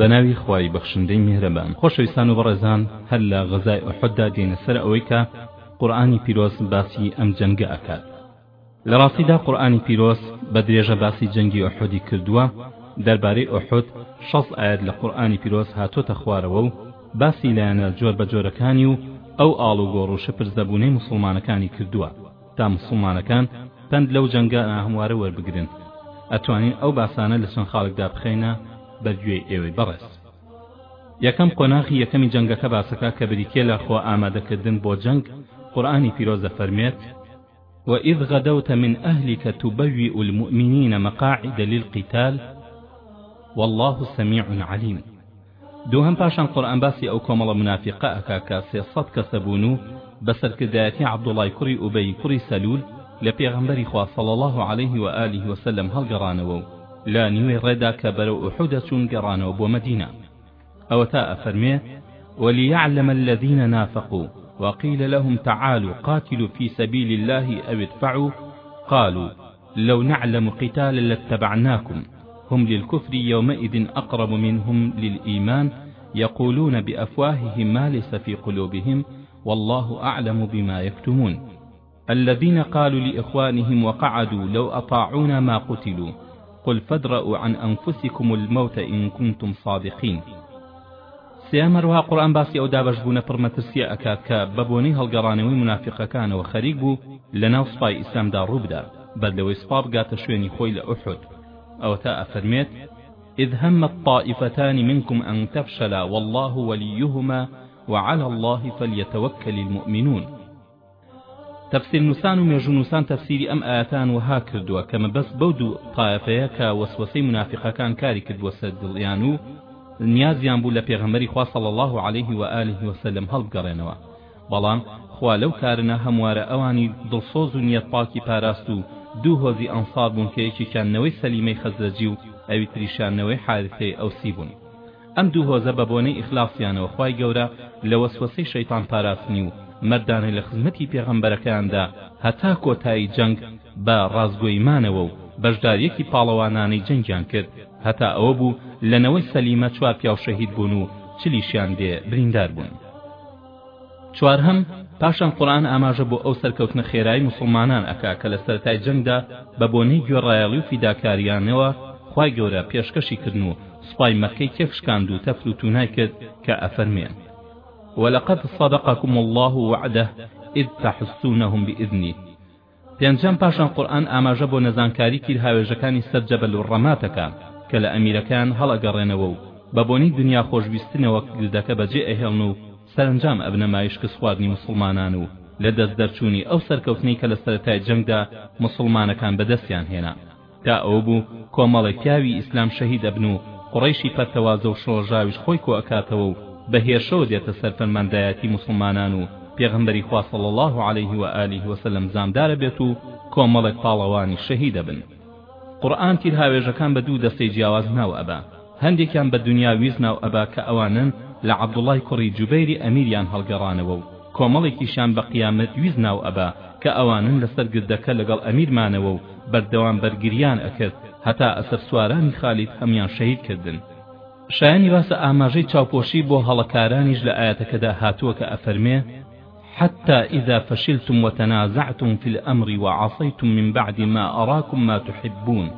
بەناوی خوای بەخشندەی میهرەبان خۆشەویستان و بەڕێزان هەر لە غەزای ئۆحددا دێنە سەر ئەوەی کە قورآانی پیرۆز باسی ئەم جەنگە ئەکات لە ڕاستیدا قورآانی پیرۆز بە درێژە باسی جەنگی ئۆحودی کردووە دەربارەی ئۆحود شەز ئاەت لە قورآانی پیرۆز هاتۆتە خوارەوە و باسی لایەنە جۆر بە جۆرەکانی و ئەو ئاڵ و گۆڕ و شپرزەبوونەی مسلمانەکانی کردووە تا مسلمانەکان پند لەو جەنگە ئاهموارە وەربگرن ئەتوانین ئەو باسانە لە چەند خاڵکدا بخەینە بەگوێ ئێوەی بەڕست یەکەم قۆناغی یەکەمی جەنگەکە باسەکە کە بریتێ لە خۆ ئامادەکردن بۆ جەنگ قورآانی پیرۆزە فەرمێت وإذ غدوت من أهلك تبوئ المؤمنين مقاعد للقتال والله سميع عليم دوهم پاشان قورآن باسی ئەو کۆمەڵە منافقە ئەکا کە سێسەد کەسە بوون و بە سەرکردایەتی عەبدوڵای کوڕی ئوبەی کوڕی سەلول لە پێغەمبەری خوا صەڵی الله عليه و ئالیه وسلم هەڵگەڕانەوە و لە نیوێ ڕێدا کە بەرەو ئوحودە چوون گەڕانەوە بۆ مەدینە ئەوە تا ئەفەرمێ وليعلم الذين نافقوا وقيل لهم تعالوا قاتلوا في سبيل الله أو ادفعوا قالوا لو نعلم قتالا لاتبعناكم هم للكفر يومئذ أقرب منهم للإيمان يقولون بأفواههم ما ليس في قلوبهم والله أعلم بما يكتمون الذين قالوا لإخوانهم وقعدوا لو أطاعونا ما قتلوا قل فادرأوا عن أنفسكم الموت إن كنتم صادقين سێمەەر وها قورآن باسی ئەو دابەشبوونە پڕمەترسیە ئەکات کە بەبوونی هەڵگەڕانەوەی منافقەکانەوە خەریک بوو لە ناو سپای ئیسلامدا ڕووبدا بەد لەوەی سپا بگاتە شوێنی خۆی لە ئوحود ئەوە تا ئەفەرمێت إذ هم الطائفتان منكم أن تفشلا والله وليهما وعلى الله فليتوكل المؤمنون تەفسیر نووسان و مێژونووسان تەفسیری ئەم ئاەتان وها کردووە کەمە بەس بەو دوو قایفەیە کە وەسوەسەی منافقەکان کاری کردووە سەر دڵیان و نیازیان بوو لە پێغەمەری خوا صلی الله عليه و آله وسلم هەڵبگەڕێنەوە بەڵام خوا لەو کارنە هەموارە ئەوانی دڵسۆز و نیەت پاکی پاراست و دوو هۆزی ئەنساب بوون کە یەکێکیاننەوەی سەلیمەی خەزرەجی و ئەوی تریشانەوەی حارثەی ئەوسی بوون ئەم دوو هۆزە بە بۆنەی ئیخلاسیانەوە خوای گەورە لە وەسوەسەی شەیتان پاراستنی و مەردانی لە خزمەتی پێغەمبەرەکەیاندا هەتا کۆتایی جەنگ بە ڕازگۆیمانەوە و بەشداریەکی پاڵەوانانەی جەنگیان کرد هەتا ئەوە بوو لەنەوەی سەلیمە چوار پیاو شەهید بوون و چلیشیان دێ بریندار بوون چوارهەم پاشان قورآن ئاماژە بۆ ئەو سەرکەوتنە خێرایی مسلمانان ئەکا کە لە سەرای جەنگدا بە بۆنەی گوێڕایەڵی و فیداکاریانەوە خوای گەورە پێشکەشی کردن و سوپای مەکەی تێکشکاند و تەفر و تونای کرد کە ئەفەرمێن ولقد صدقكم الله وعده إذ تحسونهم بإذنه پێنجەم پاشان قورآن ئاماژە بۆ نەزانکاری کیر هاوێژەکانی سەر جەبەل و ڕەماتەکە کە لە ئەمیرەکان هەڵەگەڕێنەوە و بە بۆنی دنیا خۆشویستنەوە گردەکە بەجێ ئەهێڵن و سەرنجام ئەبنەمایش کە سواردنی مسلمانان و لە دەست دەرچوونی ئەو سەرکەوتنی کە لە سەرەتای جەنگدا مسلمانەکان بەدەستیان هێنا تا ئەو بوو کۆمەڵێک پیاوی ئیسلام شەهید ئەبن و قڕیشی پەرتەوازە و شۆژاویش خۆی کۆ ئەکاتەوە و بە هێرشەوە دێتە سەر فەرماندایەتی موسڵمانان و پێغمبەری خوا صلی الله عليه و آله وسلم زامدارە بێت و کۆمەڵێک پاڵەوانی شەهیدە بن قورآن تیر هاوێژەکان بە دوو دەستەی جیاواز ناو ئەبا هەندێکیان بە دنیا ویز ناو ئەبا کە ئەوانن لە عەبدوڵای کوڕی جوبەیری ئەمیریان هەڵگەڕانەوە و کۆمەڵێکیشان بە قیامەت ویز ناو ئەبا کە ئەوانن لەسەر گردەکە لەگەڵ ئەمیرمانەوە و بەردەوام بەرگریان ئەکرد هەتا ئەسەر سوارانی خالیت هەمیان شەهید کردن شایانی واسە ئاماژەی چاوپۆشی بۆ هەڵەکارانیش لە ئاەتەکەدا هاتووە کە ئەفەرمێ حتى إذا فشلتم وتنازعتم في الأمر وعصيتم من بعد ما أراكم ما تحبون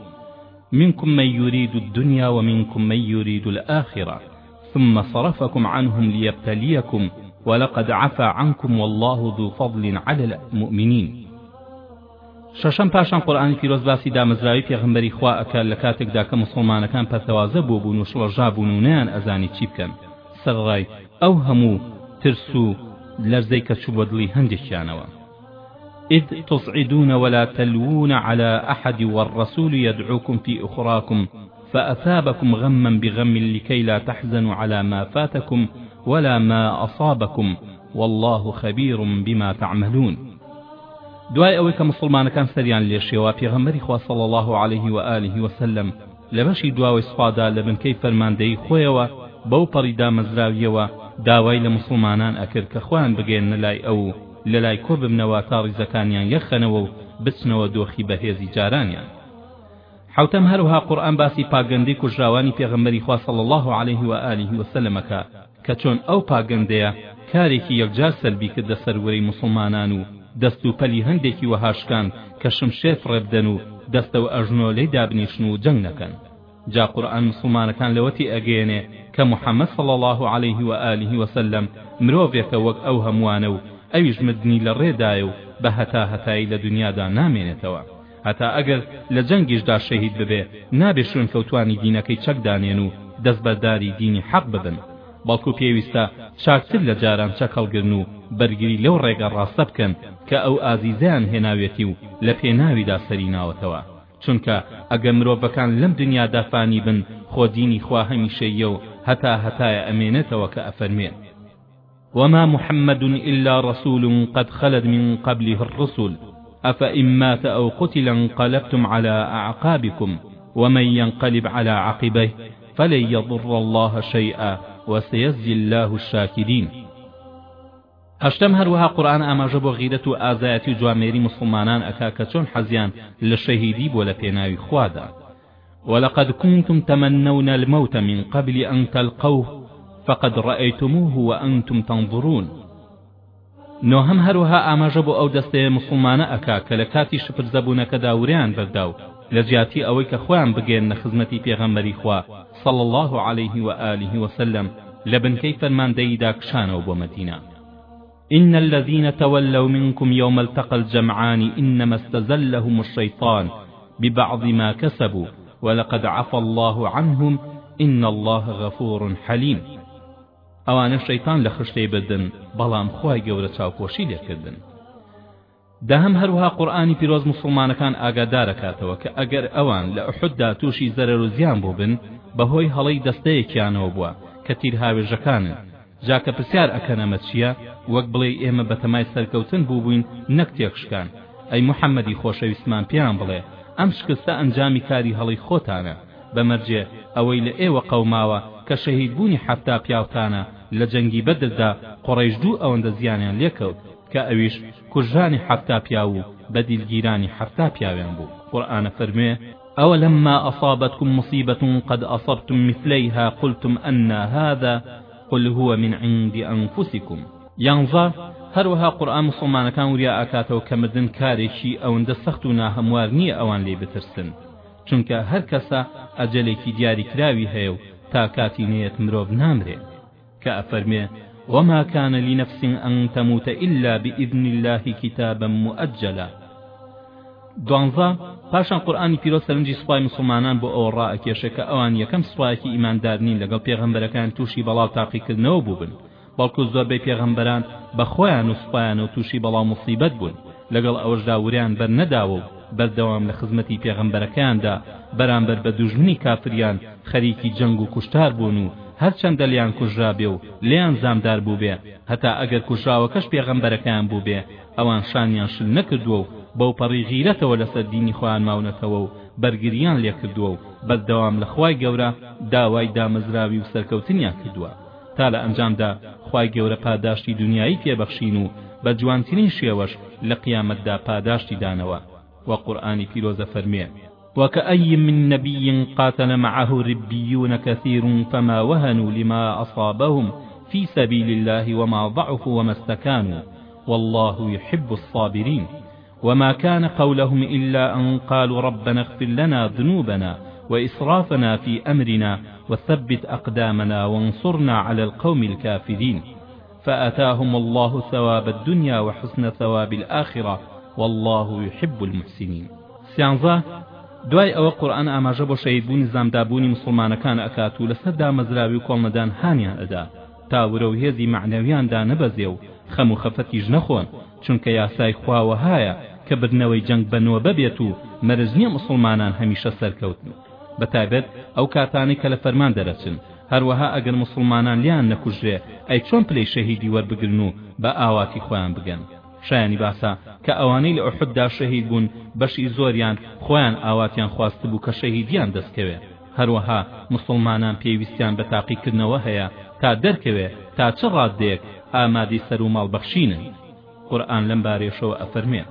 منكم من يريد الدنيا ومنكم من يريد الآخرة ثم صرفكم عنهم ليبتليكم ولقد عفى عنكم والله ذو فضل على المؤمنين شەشەم پاشان قورآانی پیرۆز باسی دامەزراوی پێغمبەری خوا ئەکات لە کاتێکدا کە مسلمانەکان پەتەوازە بۆ بوون و شڵەژا بوون و نەیان ئەزانی چی بکەن سەرڕای ئەو هەموو ترس و لەرزەی کە چوو بە دڵی هەندێکیانەوە إذ تصعدون ولا تلوون على أحد والرسول يدعوكم في أخراكم فأثابكم غما بغم لكي لا تحزنوا على ما فاتكم ولا ما أصابكم والله خبير بما تعملون دوای ئەوەی کە مسلمانەکان سەریان لێشێوە پێغەمەری خوا صلی الله عليه و آله وسلم لە بەشی دواوەی سوپادا لە بنکەی فەرماندەی خۆیەوە بەو پەڕیدا مەزراویەوە داوای لە مسلمانان ئەکرد کە خۆیان بگەێنە لای ئەو لە لای کۆ ببنەوە تا ڕیزەکانیان یەخەنەوە و بچنەوە دۆخی بەهێزی جارانیان حوتەم هەروها قورآن باسی پاگەندەی کوژراوانی پێغەمبەری خوا صلی الله عليه و آله وسلمەکە کە چۆن ئەو پاگەندەیە کارێکی یەکجار سەربی کردە سەروەری مسلمانان و دەست و پەلی هەندێکی وەهاشکان کە شمشێ فڕێبدەن و دەستەوە ئەژنۆلەی دابنیشن و جەنگ نەکەن جا قورئان مسلمانەکان لەوەتی ئەگەێنێ کە محەممەد صڵ الله عليه و عالیه وسلم مرۆڤێکە وەک ئەو هەمووانە و ئەویش مدنی لە ڕێدایە و بە هەتا هەتایی لە دنیادا نامێنێتەوە هەتا ئەگەر لە جەنگیشدا شەهید ببێ نابێ شوێن کەوتانی دینەکەی چەکدانێن و دەست بەداری دینی حەق ببن بەڵکو پێویستە چاکتر لە جاران چەکەڵگرن و بەرگری لەو ڕێگە ڕاستە بکەن کە ئەو ئازیزیان هێناوێتی و لە پێناویدا سەری ناوەتەوە چونکە ئەگە مرۆڤەکان لەم دنیادا فانی بن خۆ دینی خوا هەمیشەیە و هەتا هەتایە ئەمێنێتەوە کە ئەفەرمێن وما محمد إلا رسول قد خلد من قبله الرسل أفإن مات أو قتل انقلبتم على أعقابكم ومن ينقلب على عقبيه فلن يضر الله شيئا وسيجزي الله الشاكرين هەشتم هەروەها قورآن ئاماژە بۆ غیرەت و ئازایەتی و جوامێری مسلمانان ئەکا کە چۆن حەزیان لە شەهیدی بۆ لە پێناوی خوادا ولقد كنتم تمنون الموت من قبل أن تلقوه فقد رأيتموه وأنتم تنظرون نۆهم هەروەها ئاماژە بۆ ئەو دەستەیە مسلمانە ئەکا کە لە کاتی شپر زەبوونەکەدا وریان بەرداو لە زیاتی ئەوەی کە خۆیان بگێن نە خزمەتی پێغەمبەری خوا صلى الله عليه وآله وسلم لە بنکەی فەرماندەیدا کشانەوە بۆ مەدینە إن الذين تولوا منكم يوم التقى الجمعان إنما استزلهم الشيطان ببعض ما كسبوا ولقد عفى الله عنهم إن الله غفور حليم ئەوانە شەیتان لە خشتەی بدن بەڵام خی گەورە چاوپۆشی لێکردن داهەم هەروها قورآانی پیرۆز مسلمانەکان ئاگادارەکاتەوە کە ئەگەر ئەوان لە ئەحددا تووشی زەرەر و زیان بۆ بن بەهۆی هەڵەی دەستەیەکیانەوە بووە کە تیرهاوێژەکانن جاکە پرسیار ئەکەنەمە چییە وەک بڵێ ئێمە بەتەمای سەرکەوتن بوو بووین نەک تێکشکان ئەی محەممەدی خۆشەویستمان پێیان بڵێ ئەم شکستە ئەنجامی کاری هەڵی خۆتانە بەمەرجێ ئەوەی لە ئێوە قەوماوە کە شەهید بوونی حەفتا پیاوتانە لە جەنگی بەدردا قڕێژ دوو ئەوەندە زیانیان لێکەوت کە ئەویش کوژانی حەفتا پیاو و بەدیلگیرانی حەفتا پیاویان بوو قورآانە فەرمێ أولما أصابتكم مصيبة قد أصبتم مثليها قلتم أن هذا قل هو من عند أنفسكم یانزە هەروەها قورآن مسلمانەکان وریا ئاکاتەوە کە مردن کارێکی ئەوەندە سەخت و ناهەموار نییە ئەوان لێ بترسن چونکە هەر کەسە ئەجلێکی دیاریکراوی هەیە و تا کاتی نێت مرۆڤ نامرێت کە ئەفەرمێ وما كان لنفس أن تموت إلا بإذن الله كتابا مؤجلا دوانزا پاشان قورآانی پیرۆ سەرنجی سوپای مسلمانان بۆ ئەوە ڕائەکێشە کە ئەوان یەکەم سوپایەکی ئیماندارنین لەگەڵ پێغەمبەرەکان تووشی بەڵاو تاقیکردنەوە بووبن بەڵکو زۆربەی پێغەمبەران بە خۆیان و سوپایان و تووشی بەڵام مصیبەت بوون لەگەڵ ئەوەشدا وریان بەر نەداوە و بەردەوام لە خزمەتی پێغەمبەرەکەیاندا بەرامبەر بە دوژمنی کافریان خەریکی جەنگ و کوشتار بوون و هەرچەندە لیان کوژرا بێ و لیان زامدار بوو بێ هەتا ئەگەر کوژراوەکەش پێغەمبەرەکەیان بوو بێ ئەوان شانیان شل نەکردووە و بەو پەڕی غیرەتەوە لەسەر دینی خۆیان ماونەتەوە و بەرگریان لێکردووە و بەردەوام لە خوای گەورە داوای دامەزراوی و سەرکەوتنیان کردووە تا لە ئەنجامدا خی گەورە پاداشتی دنیایی تێبەخشین و بە جوانترین شێوەش لە قیامەتدا پاداشتی دانەوە وە قورآانی پیرۆزە فەرمێ وكأي من نبي قاتل معه ربيون كثير فما وهنوا لما أصابهم في سبيل الله وما ضعفوا وما استكانوا والله يحب الصابرين وما كان قولهم إلا أن قالوا ربنا اغفر لنا ذنوبنا وإسرافنا في أمرنا وثبت أقدامنا وانصرنا على القوم الكافرين فآتاهم الله ثواب الدنيا وحسن ثواب الآخرة والله يحب المحسنين سیانزە دوای ئەوە قورآن ئاماژە بۆ شەیدبوونی زامدابوونی مسلمانەکان ئەکات و لەسەر دامەزراوی و کۆڵمەدان هانیان ئەدا تاورە و هێزی معنەویاندا نەبەزێ و خەم و خەفەتیش نەخۆن چونکە یاسای خواوە هایە کە بردنەوەی جەنگ بەنەوە ببێت و مەرزنیە مسلمانان هەمیشە سەرکەوتن بەتایبەت ئەو کاتانی کە لە فەرمان دەرەچن هەروەها ئەگەر مسلمانان لیان نەکوژێ ئەی چۆن پلەی شەهیدی وەربگرن و بە ئاواتی خۆیان بگەن شایانی باسا کە ئەوانەی لە ئوحددا شەهید بوون بەشی زۆریان خۆیان ئاواتیان خواست بوو کە شەهیدیان دەستکەوێت هەروەها مسلمانان پێویستیان بە تاقیکردنەوە هەیە تا دەرکەوێ تا چ ڕادێک ئامادەی سەر و ماڵبەخشینن قورآن لەم بارێشەوە ئەفەرمێت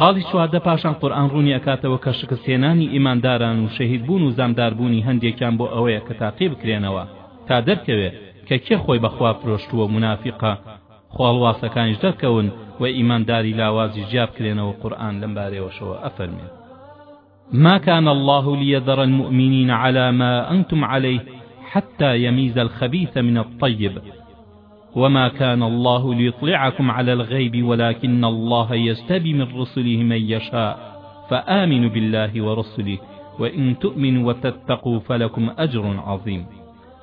خاڵی چواردە پاشان قورآن ڕوونی ئەکاتەوە کە شکستێنانی ئیمانداران و شەهیدبوون و زامداربوونی هەندێکیان بۆ ئەوەیە کە تاقی بکرێنەوە تا دەرکەوێت کە کێ خۆی بەخوا فرۆشتووە منافقە خواڵواسەکانیش دەرکەون و ئیمانداری لاوازی جیاب کرێنەوە قورآن لەم بارێوەشەوە ئەفەرمێت ما كان الله ليذر المؤمنين على ما أنتم عليه حتى يميز الخبيث من الطيب وما كان الله ليطلعكم على الغيب ولكن الله يستبي من رسله من يشاء فآمنوا بالله ورسله وإن تؤمنوا وتتقوا فلكم أجر عظيم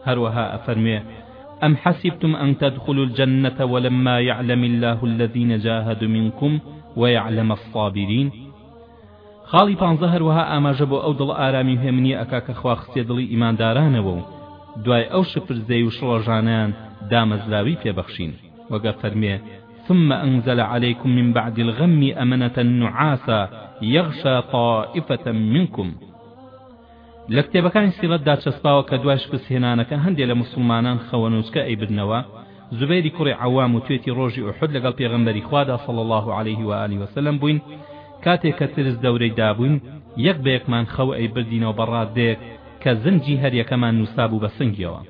هروها أفرميه أم حسبتم أن تدخلوا الجنة ولما يعلم الله الذين جاهدوا منكم ويعلم الصابرين خاڵی پانزە هەروەها ئاماژە بۆ ئەو دڵ ئارامی هێمنی ئەکا کە خوا خستێ دڵی ئیماندارانەوە و دوای ئەو شپرزەی و شڵەژانیان دامەزراوی پێبەخشین وەگە فەرمێ ثم أنزل عليكم من بعد الغم أمنة نعاسا يغشى طائفة منكم لە کتێبەکانی سیرەتدا چەسپاوە کە دوای شکستهێنانەکە هەندێک لە مسلمانان خەوەنوچکە ئەیبرنەوە زوبەیری کوڕی عوام و توێتی ڕۆژی ئوحد لەگەڵ پێغەمبەری خوادا صڵ الله عليه و علی وسلم بووین کاتێک کە ترس دەورەی دابووین یەک بەیەکمان خەو ئەیبردینەوە بە ڕادێک کە زنجی هەریەکەمان نووسابوو بە سنگیەوە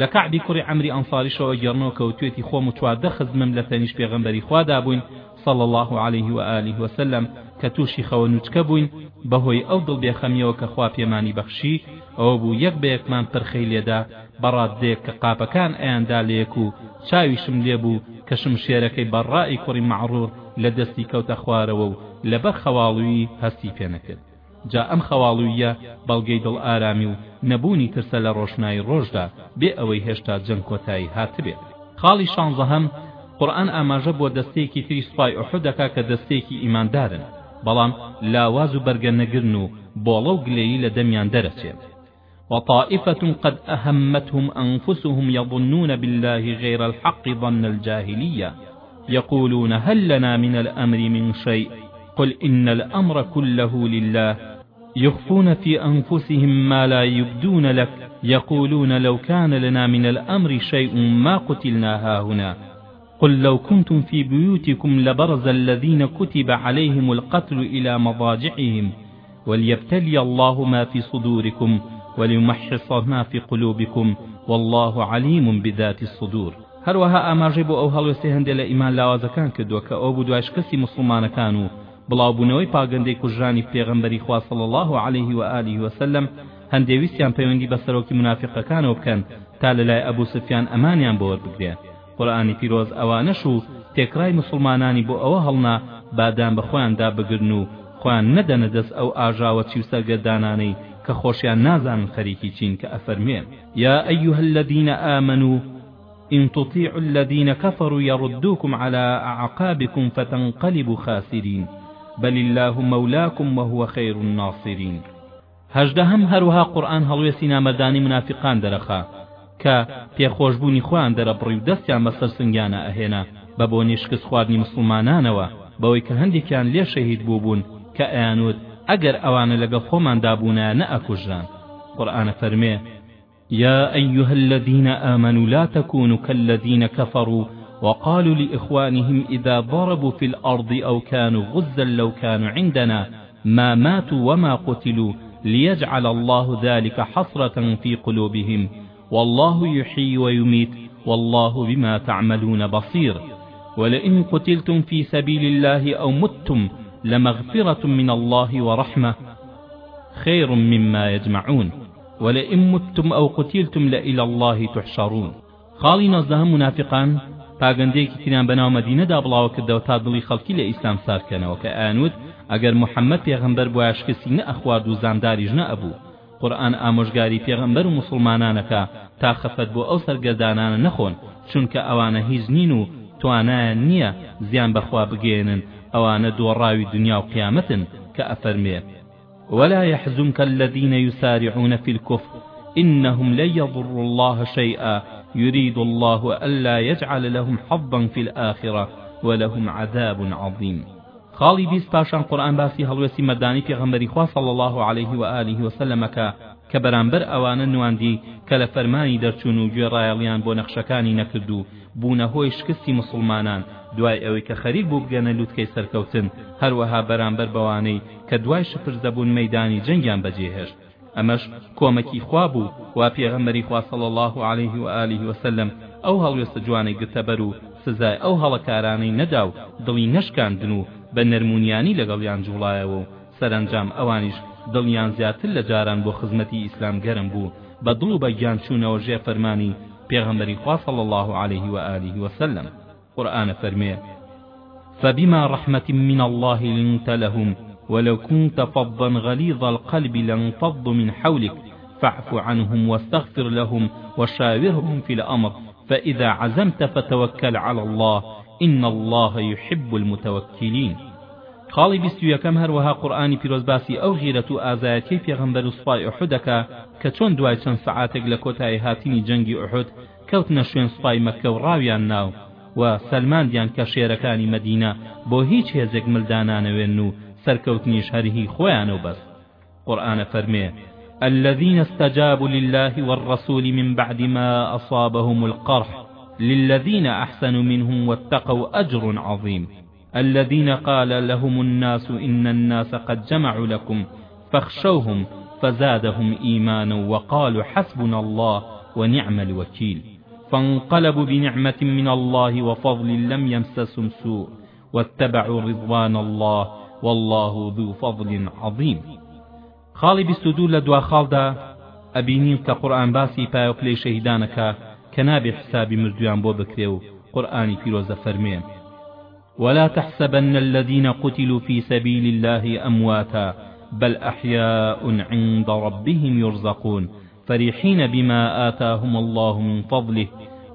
لە کەعبی کوڕی ئەمری ئەنساریشەوە گەڕنەوە کەوتوێتی خۆم و چواردە خزمم لە تەنیش پێغەمبەری خوادا بووین صلى الله عليه وآله وسلم كتوشي خوانوتك بوين بهوي أو دل بيخميو كخوا بيماني بخشي أو بو يق بيكمان ترخي ليدا براد ديك كقابا كان ايان داليكو شاويشم ليبو كشم شيركي برائي كوري معرور لدستي كوتا خوارو لبر خوالوي هستي بينكد جا ئەم خەواڵویە بەڵگەی دڵ ئارامی و نەبوونی ترسە لە ڕۆشنایی ڕۆژدا بێ ئەوەی هێشتا جەنگ کۆتایی هاتبێت خاڵی شانزەهەم قورآن ئاماژە بۆ دەستێکی تری سوپای ئوحودەکا کە دەستێکی ئیماندارن بەڵام لاواز و بەرگە نەگرن و بۆڵە و گلەیی لە دەمیان دەرەچێت وطائفة قد أهمتهم أنفسهم يظنون بالله غير الحق ظن الجاهلية يقولون هل لنا من الأمر من شيء قل إن الأمر كله لله يخفون في أنفسهم ما لا يبدون لك يقولون لو كان لنا من الأمر شيء ما قتلنا هاهنا قل لو كنتم في بيوتكم لبرز الذين كتب عليهم القتل إلى مضاجعهم وليبتلي الله ما في صدوركم وليمحص ما في قلوبكم والله عليم بذات الصدور هەروەها ئاماژەی بۆ ئەو هەڵوێستی هەندێک لە ئیمان لاوازەکان کردووە کە ئەو بوو دوایشکەسی مسلمانەکان و بڵاوبوونەوەی پاگەندەی کوژانی پێغەمبەری خوا صلی الله عليه و آله وسلم هەندێویستیان پەیوەندی بە سەرۆکی منافقەکانەوە بکەن تا لەلای ئەبوو سفیان ئەمانیان بۆوە بگرێ قورئانی پیرۆز ئەوانەش و تێکرای مسلمانانی بۆ ئەوە هەڵنا بادان بە خۆیاندا بگرن و خۆیان نەدەنە دەست ئەو ئاژاوە چی و سەرگەردانانەی کە خۆشیان نازانن خەریکی چین کە ئەفەرمێن یا ئەیها الذین آمنوا إن تطيعوا الذين كفروا يردوكم على أعقابكم فتنقلبوا خاسرين بل الله مولاكم وهو خير الناصرين هەژدەهم هەروها قورآن هەڵوێستی نامەردانی منافقان دەرەخا کە پێخۆشببوونی خۆیان دەرەبڕی و دەستیان بەسەر سنگیانە ئەهێنا بە بۆ نیشکست خواردنی مسلمانانەوە بەوەی کە هەندێکیان لێ شەهید بوو بوون کە ئەیانوت ئەگەر ئەوانە لەگەڵ خۆماندا بوونە نەئەکوژران قورآنە فەرمێ يا أيها الذين آمنوا لا تكونوا كالذين كفروا وقالوا لإخوانهم إذا ضربوا في الأرض أو كانوا غزا لو كانوا عندنا ما ماتوا وما قتلوا ليجعل الله ذلك حسرة في قلوبهم والله يحيي ويميت والله بما تعملون بصير ولئن قتلتم في سبيل الله أو متم لمغفرة من الله ورحمة خير مما يجمعون ولئن متم أو قتلتم لإلى الله تحشرون خاڵی نازدەهم منافقان پاگەندەیەکی تریان بەناو مەدینەدا بڵاو کردەوە تا دڵی خەڵکی لە ئیسلام سارکەنەوە کە ئانوت ئەگەر محەممەد پێغمبەر بۆ یاشکسی نە ئەخوارد و زانداریش نەبوو قورآن ئامۆژگاری پێغمبەر و مسلمانانەکە تا خەفەت بۆ ئەو سەرگەردانانە نەخۆن چونکە ئەوانە هیچ نین و توانایان نییە زیان بەخوا بگێنن ئەوانە دۆڕاوی دنیا و قیامەتن کە ئەفەرمێ ولا يحزنك الذين يسارعون في الكفر إنهم لن يضروا الله شيئا يريد الله ألا يجعل لهم حظا في الآخرة ولهم عذاب عظيم خاڵی بیست پاشان قورآن باسی هەڵوێستی مەدانی پێغەمبەری خوا صلی الله عليه و آله وسلمەکە کە بەرامبەر ئەوانە نواندی کە لە فەرمانی دەرچوون و گوێڕایەڵیان بۆ نەخشەکانی نەکرد و بوونە هۆی شکستی مسلمانان دوای ئەوەی کە خەریک بوو بگەنە لووتکەی سەرکەوتن هەروەها بەرامبەر بەوانەی کە دوای شپرز دەبوون مەدانی جەنگیان بەجێهێشت ئەمەش کۆمەکی خوا بوو وا پێغەمبەری خوا صلی الله عليه و آله وسلم ئەو هەڵوێستە جوانەی گرتەبەر و سزای ئەو هەڵەکارانەی نەداو دڵی نەشکاندن و بە نەرمونیانی لەگەڵیان جوڵایەوە و سەرنجام ئەوانیش دڵیان زیاتر لە جاران بۆ خزمەتی ئیسلام گەرم بوو بە دڵ و بە گیانچوونەوە ژێ فەرمانی پێغەمبەری خوا صلی الله عليه و آله وسلم قورآن فەرمێ فبما رحمة من الله لنت لهم ولو كنت فظا غليظ القلب لانفضوا من حولك فاعف عنهم واستغفر لهم وشاورهم في الأمر فإذا عزمت فتوكل على الله إن الله يحب المتوكلين خاڵی بیستو یەکەم هەروەها قورآانی پیرۆزباسی ئەو غیرەت و ئازایەتی پێغەمبەر و سوپای ئوحودەکە کە چۆن دوای چەند سەعاتێک لە کۆتایی هاتینی جەنگی ئوحود کەوتنە شوێن سوپای مەکە و ڕاویان ناو و سەلماندیان کە شێرەکانی مەدینە بۆ هیچ هێزێک ملدانانەوێن و سەرکەوتنیش هەرهی خۆیان و بەس قورآنە فەرمێ الذين استجابوا لله والرسول من بعد ما أصابهم القرح للذين أحسنوا منهم واتقوا أجر عظيم الذين قال لهم الناس إن الناس قد جمعوا لكم فاخشوهم فزادهم إيمانا وقالوا حسبنا الله ونعم الوكيل فانقلبوا بنعمة من الله وفضل لم يمسسهم سوء واتبعوا رضوان الله والله ذو فضل عظیم خاڵی بیست و دوو لە دواخاڵدا ئەبینیم کە قورآن باسی پایۆپلەی شەهیدانەکە کە نابێ حسابی مردویان بۆ بکرێ و قورآانی پیرۆزە فەرمێن ولا تحسبن الذين قتلوا في سبيل الله أمواتا بل أحياء عند ربهم يرزقون فرحين بما آتاهم الله من فضله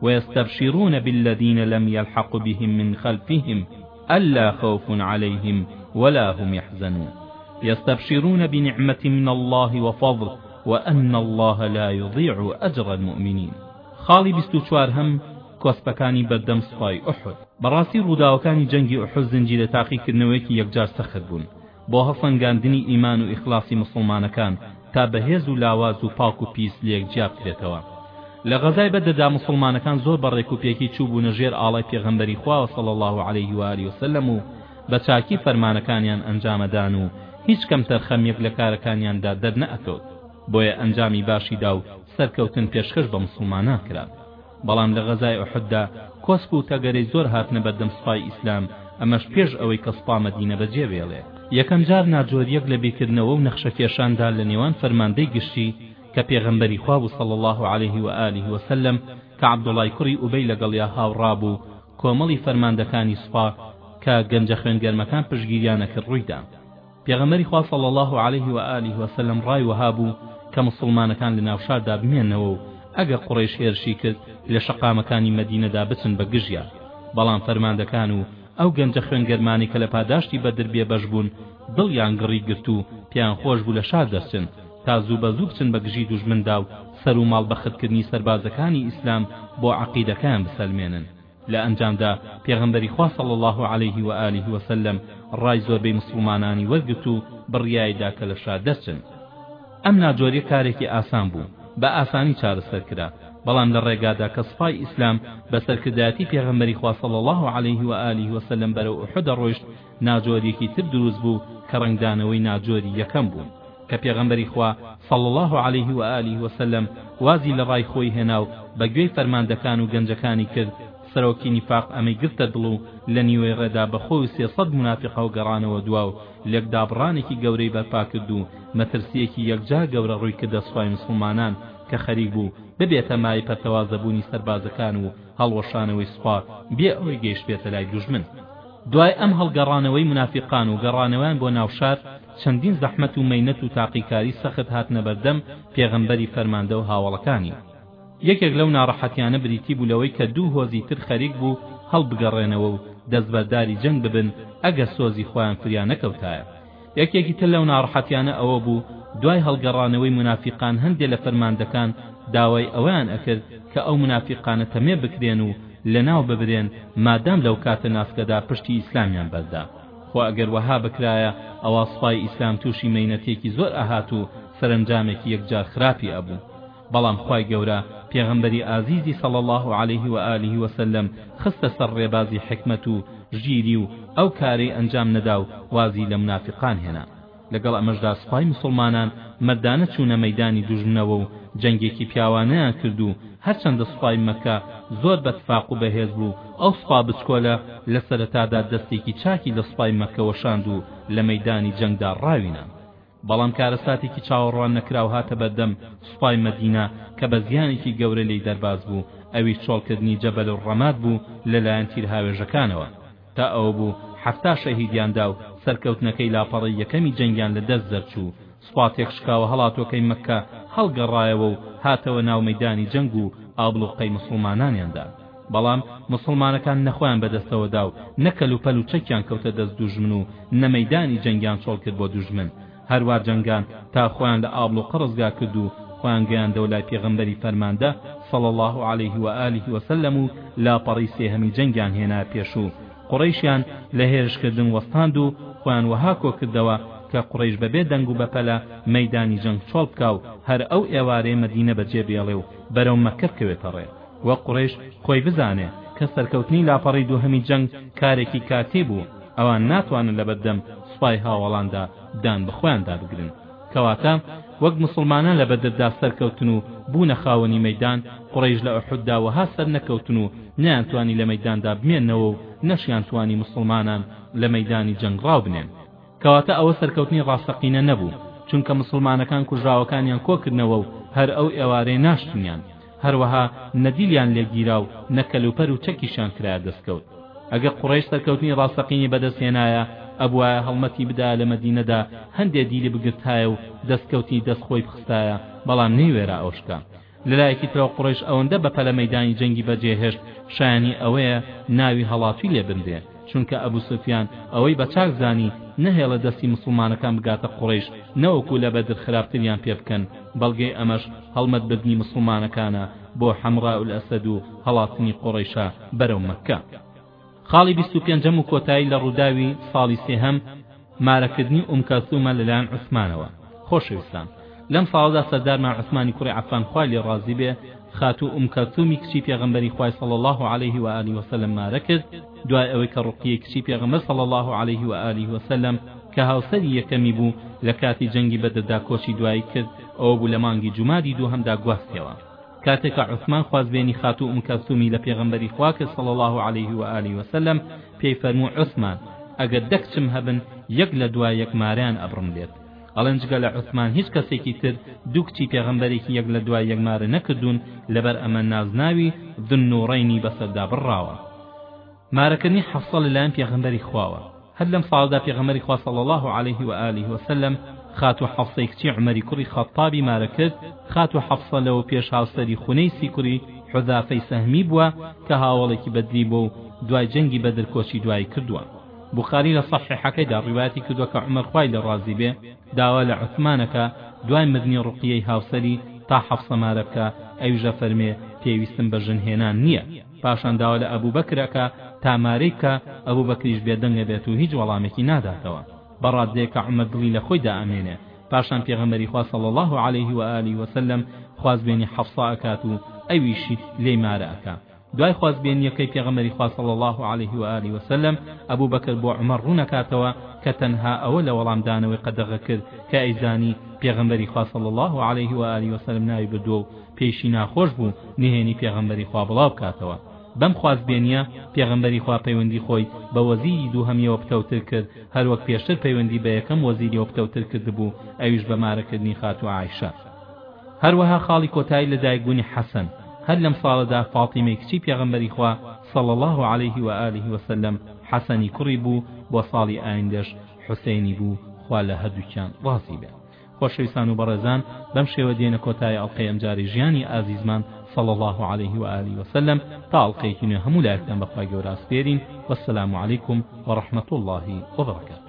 ويستبشرون بالذين لم يلحق بهم من خلفهم ألا خوف عليهم ولا هم يحزنون يستبشرون بنعمة من الله وفضل وأن الله لا يضيع أجر المؤمنين خاڵی 24 هەم کۆسپەکانی بەردەم سوپای ئوحد بەڕاستی ڕووداوەکانی جەنگی ئوحد زنجیرە تاقیکردنەوەیەکی یەکجار سەخت بوون بۆ هەفەنگاندنی ئیمان و ئیخلاصی مسلمانەکان تا بەهێز و لاواز و پاک و پیس لەیەکجیا بکرێتەوە لە غەزای بەدەدا مسلمانەکان زۆر بەڕێک و پێکی چوو بوو نەژێر ئاڵای پێغەمبەری خواوە سەڵ الله عليه و عالی وسلم و بە چاکی فەرمانەکانیان ئەنجامەدان و هیچ کەم تەرخەمیەک لە کارەکانیاندا دەرنەئەکەوت بۆیە ئەنجامی باشیدا و سەرکەوتن پێشکەش بە مسلمانان کرا بەڵام لە غەزای ئوحددا کۆسپ و تەگەرەی زۆر هاتنە بەردەم سوپای ئیسلام ئەمەش پێش ئەوەی کە سوپامە دینە بەجێ بێڵێ یەکەم جار ناجۆریەک لە بیکردنەوە و نەخشەکێشاندا لە نێوان فەرماندەی گشتی کە پێغەمبەری خوا بوو صلی الله عليه و آله وسلم کە عەبدوڵای کوڕی ئوبەی لەگەڵ یا هاوڕا بوو کۆمەڵی فەرماندەکانی سوپا کە گەنجە خوێنگەرمەکان پشگیریانەکرد ڕوویدا پێغەمەری خوا صلی الله عليه و آله و سلم ڕای وها بوو کە مسلمانەکان لە ناوشاردا بمێنەوە و ئەگە قڕێش هێرشی کرد لە شەقامەکانی مەدینەدا بچن بە گژیا بەڵام فەرماندەکان و ئەو گەنجە خوێنگەرمانی کە لە پاداشتی بەدر بێبەش بوون دڵیان گڕی گرت و پیان خۆش بوو لە شار دەچن تا زوو بە زوو بچن بە گژی دوژمندا و سەر و ماڵ بەخەتکردنی سەربازەکانی ئیسلام بۆ عەقیدەکان بسەلمێنن لە ئەنجامدا پێغمبەری خوا صلی الله عليه و آله و سلم ڕای زۆربەی مسلمانانی وەرگرت و بڕیایدا کە لە شا دەچن ئەم ناجۆری کارێکی ئاسان بوو بە ئاسانی چارەسەر کرا بەڵام لە ڕێگادا کە سپای ئیسلام بە سەرکردایەتی پێغەمبەری خوا صلی الله علیه و آله و سلم بەرەو ئوحد ڕۆیشت ناجۆریەکی تر دروست بوو کە ڕنگدانەوەی ناجۆری یەکەم بوو کە پێغەمبەری خوا صلی الله علیه و آله و سلم وازی لە ڕای خۆی هێنا و بە گوێی فەرماندەکان و گەنجەکانی کرد سەرۆکی نیفاق ئەمەی گرتە دڵ و لە نیوەی ڕێدا بەخۆی سێسەد منافقەوە گەڕانەوە دواو لەکدا بڕانێکی گەورەی بەرپا کرد و مەترسیەکی یەکجا گەورە ڕووی کردە سوپای مسلمانان کە خەریک بوو ببێتە مای پەتەوازەبوونی سەربازەکان و هەڵوەشانەوەی سوپا بێ ئەوەی گەیشت بێتە لای دوژمن دوای ئەم هەڵگەڕانەوەی منافقان و گەڕانەوەیان بۆ ناوشار چەندین زەحمەت و مەینەت و تاقیکاری سەخت هاتنە بەردەم پێغەمبەری فەرماندە و هاوڵەکانی یەکێک لەو ناڕەحەتیانە بریتی بوو لەوەی کە دوو هۆزی تر خەریک بوو هەڵبگەڕێنەوە و دەستبەرداری جەنگ ببن ئەگە سۆزی خۆیان فریان نەکەوتایە یەکێکی تر لەو ناڕەحەتیانە ئەوە بوو دوای هەڵگەڕانەوەی منافقان هەندێک لە فەرماندەکان داوای ئەویان ئەکرد کە ئەو منافقانە تەمێ بکرێن و لەناو ببرێن مادام لەو کاتە ناسکەدا پشتی ئیسلامیان بەردا خۆ ئەگەر وەها بکرایە ئەوا سوپای ئیسلام تووشی مەینەتێکی زۆر ئەهات و سەرنجامێکی یەکجار خراپی ئەبوو بەڵام خی گەورە پێغەمبەری ئازیزی سەڵ الله عليه و عالیه وسلم خستە سەر ڕێبازی حکمت و ژیری و ئەو کارەی ئەنجام نەدا و وازی لە منافقان هێنا لەگەڵ ئەمەشدا سوپای مسلمانان مەدانە چوونە مەدانی دوژمنەوە و جەنگێکی پیاوانەیان کرد و هەرچەندە سوپای مەکە زۆر بەتفاق و بەهێز بوو ئەو سوپا بچکۆلە لە سەرەتادا دەستێکی چاکی لە سوپای مەکەوە شاند و لە مەدانی جەنگدا ڕاوینە بەڵام کارەساتێکی چاوەڕوان نەکراو هاتە بەدەم سوپای مەدینا کە بە زیانێکی گەورە لی دەرباز بوو ئەوی چۆڵکردنی جەبەل و ڕەمات بوو لەلایەن تیر هاوێژەکانەوە تا ئەو بوو حەفتا شەهیدیاندا و سەرکەوتنەکەی لاپەڕی یەکەمی جەنگیان لە دەست دەرچوو سوپاتێک شکاوە هەڵاتۆکەی مەکە هەڵگەڕایەوە و هاتەوە ناو مەدانی جەنگ و ئابلوقەی مسلمانانیاندا بەڵام مسلمانەکان نەخۆیان بەدەستەوەدا و نەکەل و پەل و چەکیان کەوتە دەست دوژمن و نەمەدانی جەنگیان چۆڵ کرد بۆ دوژمن هەروە جەنگان تا خۆیان لە ئابل و قڕزگا کرد و خۆیان گەیاندە و لای پێغەمبەری فەرماندە صلى الله عليه وآله وسلم و لاپەڕی سێهەمی جەنگیان هێنا پێشوو قڕیشیان لە هێرشکردن وەستاند و خۆیان وەها کۆکردەوە کە قڕیش بەبێ دەنگ و بەپەلە مەدانی جەنگ چۆڵ بکا و هەر ئەو ئێوارەیە مدینە بەجێ بێڵێ و بەرەو مەکە بکەوێتە ڕێ وە قڕێش خۆی بزانێ کە سەرکەوتنی لاپەڕی دووهەمی جەنگ کارێکی کاتی بوو ئەوان ناتوانن لە بەردەم سوپای هاوڵاندا دان بەخۆیاندا بگرن کەواتە وەک مسلمانان لە بەدەردا سەرکەوتن و بوونە خاوەنی مەدان قڕیش لە ئەحودداوەها سەر نەکەوتن و نیانتوانی لە مەداندا بمێنەوە و نەشیان توانی مسلمانان لە مەدانی جەنگڕاو بنێن کەواتە ئەوە سەرکەوتنی ڕاستەقینە نەبوو چونکە مسلمانەکان کوژراوەکانیان کۆکردنەوە و هەر ئەو ئێوارەی ناشتنیان هەروەها نەدیلیان لێگیرا و نەکەلوپەر و چەکیشان کرا دەستکەوت ئەگە قڕیش سەرکەوتنی ڕاستەقینی بەدەستێنایە ئەبوایە هەڵمەتی بدا لە مەدینەدا هەندێک دیلی بگرتایە و دەستکەوتی دەستخۆی بخستایە بەڵام نەیوێرا ئەوشکە لەلایەکی ترەوە قڕێش ئەوەندە بەپەلە مەدانی جەنگی بەجێهێشت شایانی ئەوەیە ناوی هەڵاتوی لێ بندێ چونکە ئەبوو سفیان ئەوەی بە چاک زانی نەهێڵە دەستی مسلمانەکان بگاتە قڕێش نەوەکو لە بەدر خراپتریان پێ بکەن بەڵگەی ئەمەش هەڵمەت بردنی مسلمانەکانە بۆ حەمڕا و ئەسەد و هەڵاتنی قڕێشە بەرەو مەکە خاڵی بیست و پێنجەم و کۆتایی لە ڕووداوی ساڵی سێهەم مارەکردنی ئومکاسومە لەلایەن عوسمانەوە خۆشەویستان لەم ساڵدا سەردارمان عوسمانی کوڕی عەفان خوای لێ ڕازی بێ خاتو ئومکەسومی کچی پێغمبەری خوای صلی الله عليه و آله وسلم مارە کرد دوای ئەوەی کە ڕقیە کچی پێغمبەر صلی الله عليه و آله وسلم کە هاوسەری یەکەمی بوو لە کاتی جەنگی بەدەدا کۆچی دوایی کرد ئەوە بوو لە مانگی جومادی دوو هەمدا گواستیەوە کاتێکە عوسمان خوازبێنی خاتو ئەم کەسومی لە پێغمبەری خواکە سڵ الله عليه و عالی وسلم پێی فەرموو عوسمان ئەگەر دەکچم هەبن یەک لە دوای یەکماریان ئەبرم بێت ئەڵنجگە لە عوسمان هیچ کەسێکی تر دوو کچی پێغمبەرێکی یەک لە دوای یەکمارە نەکردوون لەبەر ئەمە نازناوی دنوڕینی بەسەردا بڕاوە مارەکردنی حەفسە لەلایەن پێغمبەری خواوە هەر لەم ساڵدا پێغمبەری خوا صلی الله عليه و آله وسلم خات و حەفسەی کچی عمەری کوڕی خەتابی مارەکرد خات و حەفسە لەوە پێش هاوسەری خونەی سیکوری حوزافەی سەهمی بووە کە هاوڵێکی بەدلی بۆ و دوای جەنگی بەدر کۆچی دوای کردووە بخاری لە سەححەکەیدا ڕیواتی کردووە کە عمەر خوای لە ڕازی بێ داوا لە عوسمانەکە دوای مدنی ڕقیەی هاوسەری تا حەفسە مارەکە ئەویژە فەرمێ پێویستم بە ژنهێنان نییە پاشان داوا لە ئەبوو بەکرەکە تامارەی کە ئەبوو بەکریش بێدەنگە بێت و هیچ وەڵامێکی ناداتەوە بەڕادەیەکە عمە دڵی لە خۆیدا ئەمێنێ پاشان پێغەمەری خوا صلی الله عليه و آله وسلم خوازبێنی حفصا ئەکات و ئەویشی لێی مارە ئەکا دوای خوازبێنیەکەی پێغەمەری خوا صلی الله عليه و آله وسلم ئەبوو بەکر بۆ عمەر ڕوونەکاتەوە کە تەنها ئەوە لە وەڵامدانەوەی قەدەغە کرد کە ئەیزانی پێغەمبەری خوا صلی الله عليه و آله وسلم ناوی بردووە و پێشی ناخۆش بوو نهێنی پێغەمبەری خوا بڵاو بکاتەوە بەم خوازبێنیە پێغمبەری خوا پەیوەندی خۆی بە وەزیری دووهەمیەوە پتەوتر کرد هەروەک پێشتر پەیوەندی بە یەکەم وەزیریەوە پتەوتر کردبوو ئەویش بە مارەکردنی خاتو عیشە هەروەها خاڵی کۆتایی لە دایگبوونی حەسەن هەر لەم ساڵەدا فاتیمەی کچی پێغمبەری خوا صلى الله عليه وآله وسلم حەسەنی کوڕی بوو بۆ ساڵی ئایندەش حوسێنی بوو خوا لە هەردووکیان ڕازی بێت خۆشەویستان و بەڕێزان بەم شێوە دێنە کۆتای ئەڵلقەیەم جاری ژیانی ئازیزمان صلى الله عليه وآله وسلم تعلقيكنا همو لأكدام بخوا جوراس بيرين والسلام عليكم ورحمة الله وبركاته